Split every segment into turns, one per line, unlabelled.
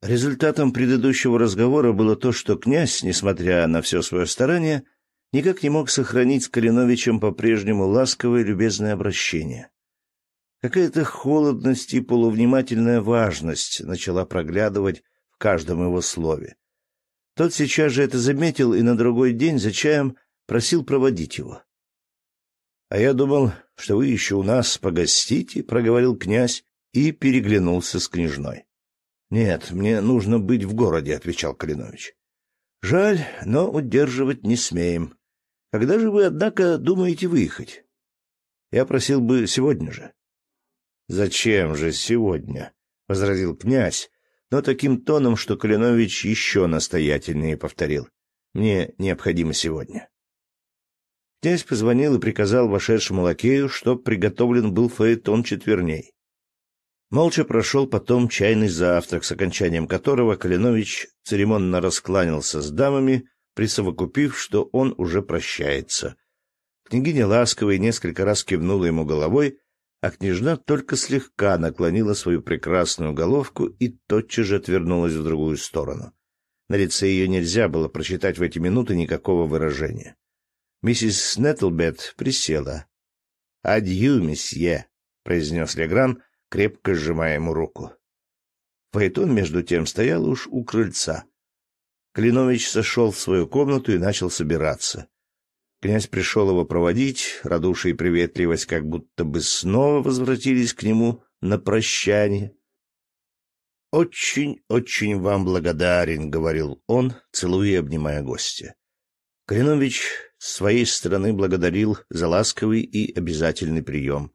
Результатом предыдущего разговора было то, что князь, несмотря на все свое старание, никак не мог сохранить с Калиновичем по-прежнему ласковое и любезное обращение. Какая-то холодность и полувнимательная важность начала проглядывать в каждом его слове. Тот сейчас же это заметил и на другой день за чаем просил проводить его. — А я думал, что вы еще у нас погостите, — проговорил князь и переглянулся с княжной. — Нет, мне нужно быть в городе, — отвечал Калинович. — Жаль, но удерживать не смеем. Когда же вы, однако, думаете выехать? Я просил бы сегодня же. «Зачем же сегодня?» — возразил князь, но таким тоном, что Калинович еще настоятельнее повторил. «Мне необходимо сегодня». Князь позвонил и приказал вошедшему лакею, чтоб приготовлен был фаэтон четверней. Молча прошел потом чайный завтрак, с окончанием которого Калинович церемонно раскланялся с дамами, присовокупив, что он уже прощается. Княгиня ласково несколько раз кивнула ему головой, а княжна только слегка наклонила свою прекрасную головку и тотчас же отвернулась в другую сторону. На лице ее нельзя было прочитать в эти минуты никакого выражения. Миссис Неттлбет присела. «Адью, месье», — произнес Легран, крепко сжимая ему руку. Фаэтон, между тем, стоял уж у крыльца. Клинович сошел в свою комнату и начал собираться. Князь пришел его проводить, радушие и приветливость как будто бы снова возвратились к нему на прощание. «Очень-очень вам благодарен», — говорил он, целуя и обнимая гостя. Калинович с своей стороны благодарил за ласковый и обязательный прием.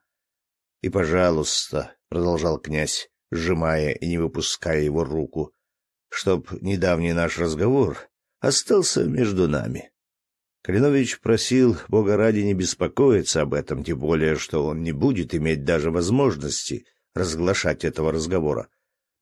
«И, пожалуйста», — продолжал князь, сжимая и не выпуская его руку, — «чтоб недавний наш разговор остался между нами». Калинович просил Бога ради не беспокоиться об этом, тем более, что он не будет иметь даже возможности разглашать этого разговора,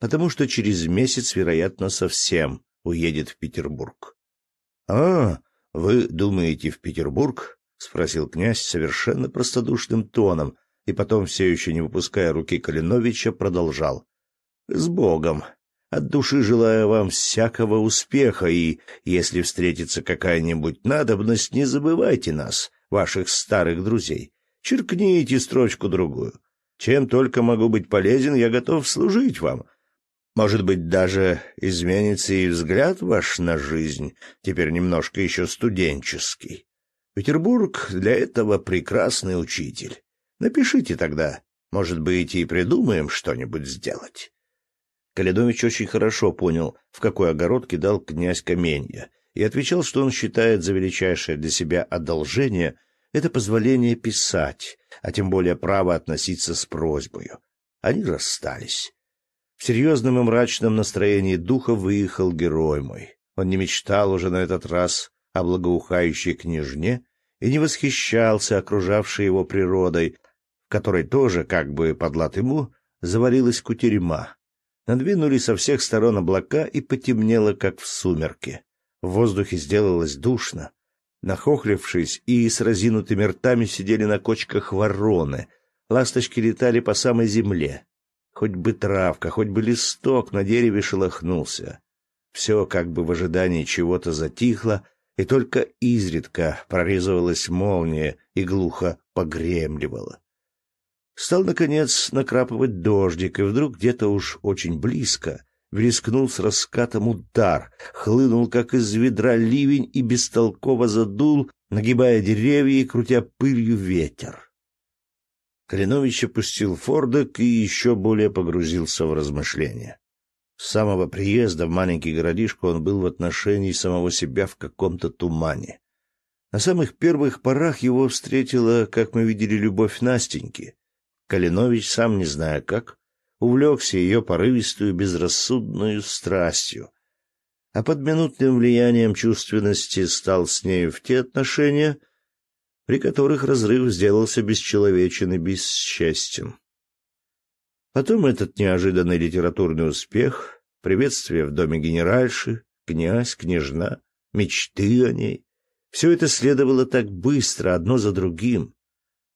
потому что через месяц, вероятно, совсем уедет в Петербург. — А, вы думаете в Петербург? — спросил князь совершенно простодушным тоном, и потом, все еще не выпуская руки Калиновича, продолжал. — С Богом! От души желаю вам всякого успеха, и, если встретится какая-нибудь надобность, не забывайте нас, ваших старых друзей. Черкните строчку-другую. Чем только могу быть полезен, я готов служить вам. Может быть, даже изменится и взгляд ваш на жизнь, теперь немножко еще студенческий. Петербург для этого прекрасный учитель. Напишите тогда, может быть, и придумаем что-нибудь сделать. Каледович очень хорошо понял, в какой огород кидал князь Каменья, и отвечал, что он считает за величайшее для себя одолжение это позволение писать, а тем более право относиться с просьбою. Они расстались. В серьезном и мрачном настроении духа выехал герой мой. Он не мечтал уже на этот раз о благоухающей княжне и не восхищался окружавшей его природой, которой тоже, как бы подлат ему, заварилась кутерьма, Надвинулись со всех сторон облака и потемнело, как в сумерке. В воздухе сделалось душно. Нахохлившись и с разинутыми ртами сидели на кочках вороны. Ласточки летали по самой земле. Хоть бы травка, хоть бы листок на дереве шелохнулся. Все как бы в ожидании чего-то затихло, и только изредка прорезывалась молния и глухо погремливала. Стал, наконец, накрапывать дождик, и вдруг где-то уж очень близко блескнул с раскатом удар, хлынул, как из ведра ливень, и бестолково задул, нагибая деревья и крутя пылью ветер. Калинович опустил фордок и еще более погрузился в размышления. С самого приезда в маленький городишко он был в отношении самого себя в каком-то тумане. На самых первых порах его встретила, как мы видели, любовь Настеньки, Калинович, сам не зная как, увлекся ее порывистую безрассудную страстью, а под минутным влиянием чувственности стал с нею в те отношения, при которых разрыв сделался бесчеловечен и бесчестен. Потом этот неожиданный литературный успех, приветствие в доме генеральши, князь, княжна, мечты о ней — все это следовало так быстро, одно за другим,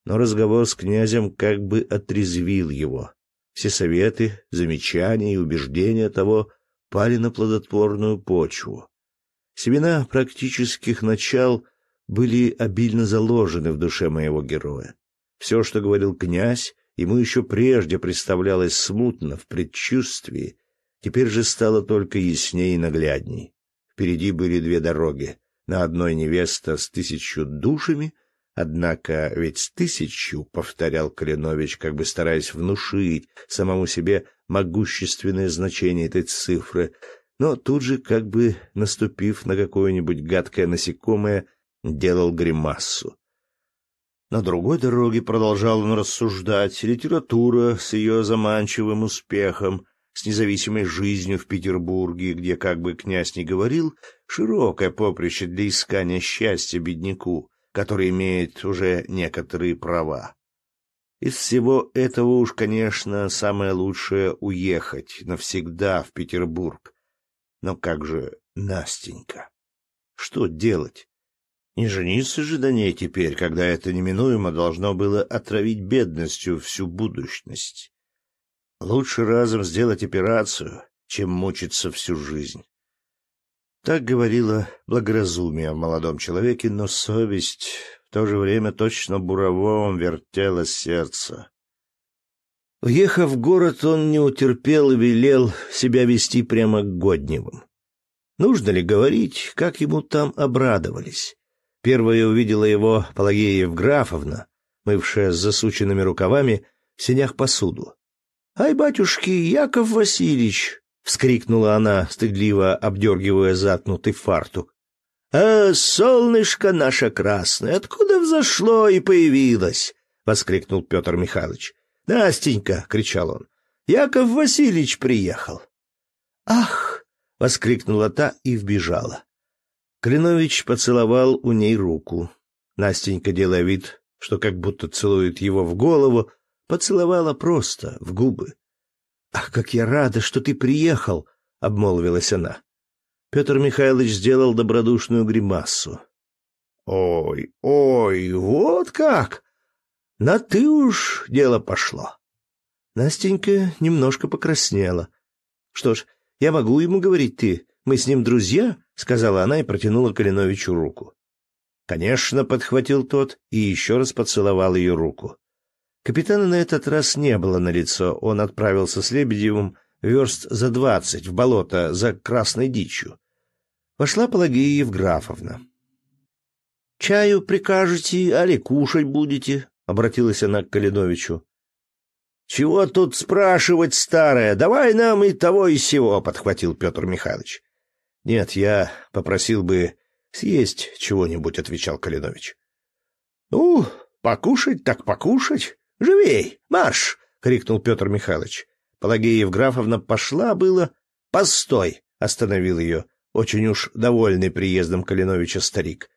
но разговор с князем как бы отрезвил его. Все советы, замечания и убеждения того пали на плодотворную почву. Семена практических начал были обильно заложены в душе моего героя. Все, что говорил князь, ему еще прежде представлялось смутно, в предчувствии, теперь же стало только яснее и наглядней. Впереди были две дороги. На одной невеста с тысячу душами, однако ведь с тысячу, — повторял Калинович, как бы стараясь внушить самому себе могущественное значение этой цифры, но тут же, как бы наступив на какое-нибудь гадкое насекомое, делал гримассу. На другой дороге продолжал он рассуждать. Литература с ее заманчивым успехом, с независимой жизнью в Петербурге, где, как бы князь ни говорил, широкое поприще для искания счастья бедняку, который имеет уже некоторые права. Из всего этого уж, конечно, самое лучшее — уехать навсегда в Петербург. Но как же Настенька? Что делать? Не жениться же до ней теперь, когда это неминуемо должно было отравить бедностью всю будущность. Лучше разом сделать операцию, чем мучиться всю жизнь. Так говорило благоразумие в молодом человеке, но совесть в то же время точно буровом вертела сердце. Уехав в город, он не утерпел и велел себя вести прямо к Годневым. Нужно ли говорить, как ему там обрадовались? Первая увидела его Пелагея Евграфовна, мывшая с засученными рукавами в сенях посуду. — Ай, батюшки, Яков Васильевич! — вскрикнула она, стыдливо обдергивая затнутый фартук. — А солнышко наше красное откуда взошло и появилось? — воскликнул Петр Михайлович. — Настенька! — кричал он. — Яков Васильевич приехал. — Ах! — воскликнула та и вбежала. Клинович поцеловал у ней руку. Настенька, делая вид, что как будто целует его в голову, поцеловала просто, в губы. «Ах, как я рада, что ты приехал!» — обмолвилась она. Петр Михайлович сделал добродушную гримасу. «Ой, ой, вот как! На ты уж дело пошло!» Настенька немножко покраснела. «Что ж, я могу ему говорить ты, мы с ним друзья?» — сказала она и протянула Калиновичу руку. «Конечно», — подхватил тот и еще раз поцеловал ее руку. Капитана на этот раз не было на лицо. Он отправился с Лебедевым верст за двадцать в болото за красной дичью. Вошла Пелагея Евграфовна. — Чаю прикажете, али кушать будете? — обратилась она к Калиновичу. — Чего тут спрашивать, старая? Давай нам и того и сего, — подхватил Петр Михайлович. Нет, я попросил бы съесть чего-нибудь, отвечал Калинович. Ну, покушать так покушать. Живей, марш! крикнул Петр Михайлович. Пелагея Евграфовна пошла было. Постой! остановил ее, очень уж довольный приездом Калиновича старик.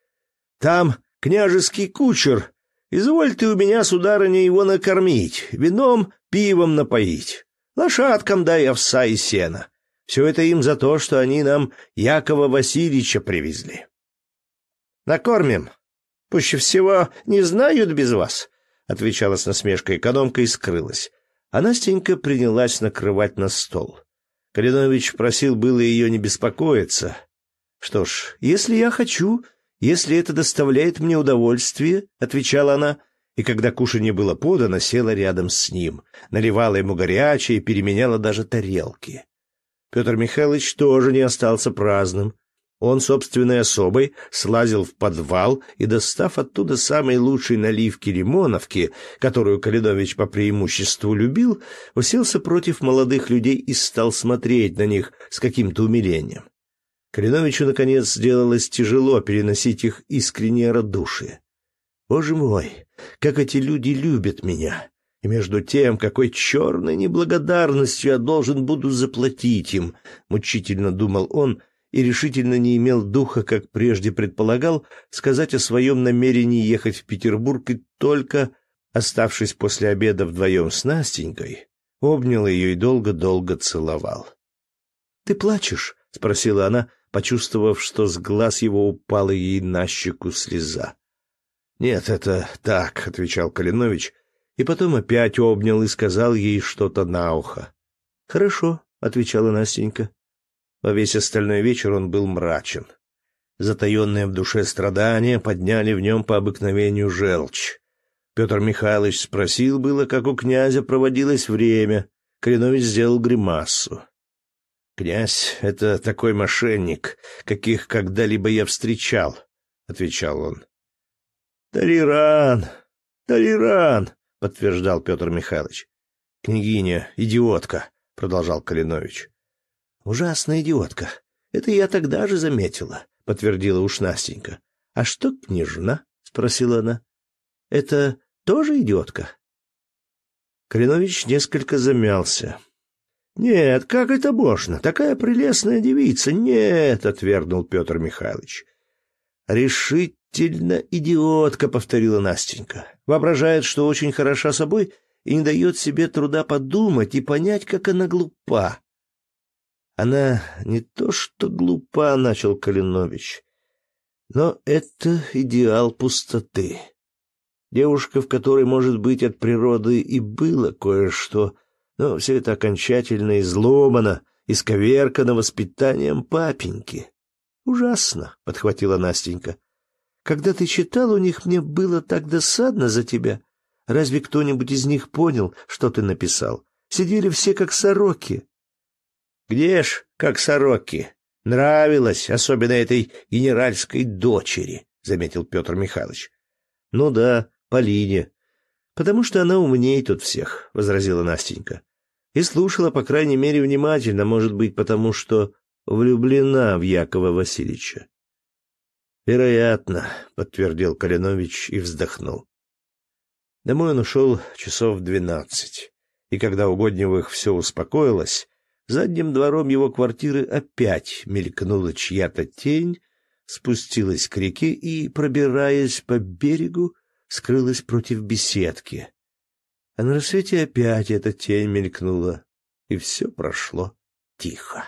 Там княжеский кучер. Изволь ты у меня, сударыня, его накормить, вином, пивом напоить. Лошадкам дай овса и сена. Все это им за то, что они нам Якова Васильевича привезли. Накормим. Пуще всего не знают без вас, отвечала с насмешкой экономка и скрылась. А Настенька принялась накрывать на стол. Калинович просил было ее не беспокоиться. Что ж, если я хочу, если это доставляет мне удовольствие, отвечала она, и когда кушанье было подано, села рядом с ним, наливала ему горячее и переменяла даже тарелки. Петр Михайлович тоже не остался праздным. Он собственной особой слазил в подвал и, достав оттуда самые лучшие наливки лимоновки, которую Калидович по преимуществу любил, уселся против молодых людей и стал смотреть на них с каким-то умилением. Калиновичу, наконец, сделалось тяжело переносить их искреннее радушие. «Боже мой, как эти люди любят меня! И между тем, какой черной неблагодарностью я должен буду заплатить им, мучительно думал он и решительно не имел духа, как прежде предполагал, сказать о своем намерении ехать в Петербург и только, оставшись после обеда вдвоем с Настенькой, обнял ее и долго-долго целовал. — Ты плачешь? — спросила она, почувствовав, что с глаз его упала ей на щеку слеза. — Нет, это так, — отвечал Калинович, и потом опять обнял и сказал ей что-то на ухо. «Хорошо», — отвечала Настенька. Во весь остальной вечер он был мрачен. Затаенные в душе страдания подняли в нем по обыкновению желчь. Петр Михайлович спросил было, как у князя проводилось время. Коренович сделал гримасу. «Князь — это такой мошенник, каких когда-либо я встречал», — отвечал он. «Тариран! Тариран!» — подтверждал Петр Михайлович. «Княгиня, идиотка!» — продолжал Калинович. «Ужасная идиотка. Это я тогда же заметила», — подтвердила уж Настенька. «А что княжна?» — спросила она. «Это тоже идиотка?» Калинович несколько замялся. «Нет, как это можно? Такая прелестная девица! Нет!» — отвергнул Петр Михайлович. «Решительно идиотка», — повторила Настенька. «Воображает, что очень хороша собой и не дает себе труда подумать и понять, как она глупа». «Она не то что глупа», — начал Калинович, — «но это идеал пустоты. Девушка, в которой, может быть, от природы и было кое-что, но все это окончательно изломано, исковеркано воспитанием папеньки. Ужасно, — подхватила Настенька. Когда ты читал у них, мне было так досадно за тебя. Разве кто-нибудь из них понял, что ты написал? Сидели все как сороки. Где ж, как сороки? Нравилось, особенно этой генеральской дочери, — заметил Петр Михайлович. — Ну да, Полине. Потому что она умней тут всех, — возразила Настенька. И слушала, по крайней мере, внимательно, может быть, потому что влюблена в Якова Васильевича. «Вероятно», — подтвердил Калинович и вздохнул. Домой он ушел часов двенадцать, и когда у Годневых все успокоилось, задним двором его квартиры опять мелькнула чья-то тень, спустилась к реке и, пробираясь по берегу, скрылась против беседки. А на рассвете опять эта тень мелькнула, и все прошло тихо.